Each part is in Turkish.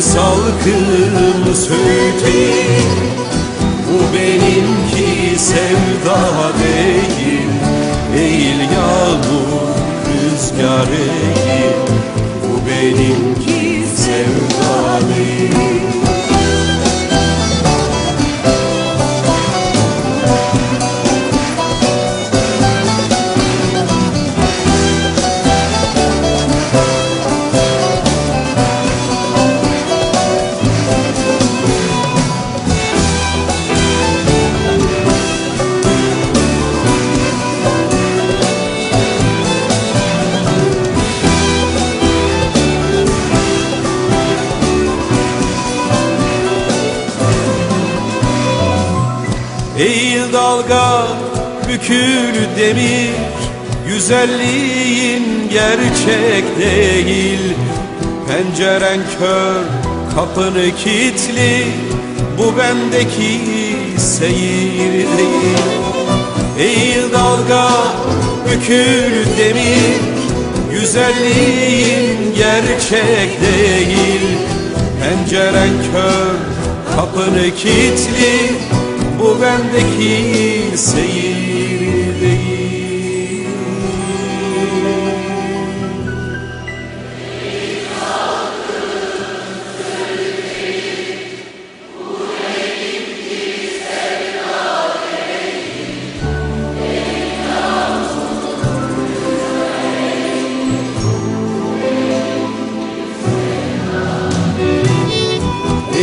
salkım söğüteyim Bu benimki sevda değil Değil yağmur rüzgar değil Bu benimki Eğil dalga bükül demir. Güzelliğin gerçek değil. Penceren kör kapını kilitli. Bu bendeki seyir değil. Eğil dalga bükül demir. Güzelliğin gerçek değil. Penceren kör kapını kilitli Bu bendeki seyir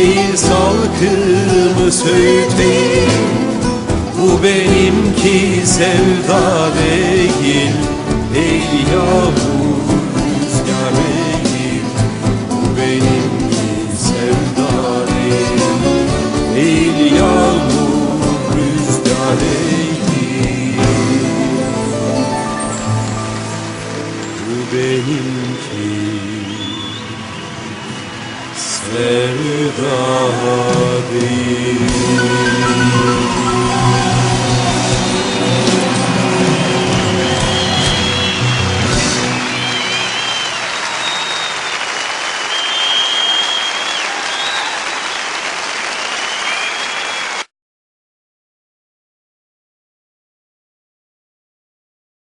Değil salkımı söğüteyim Bu benimki sevda değil Değil yağmur sevda değil